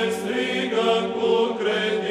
et strigă cu cred.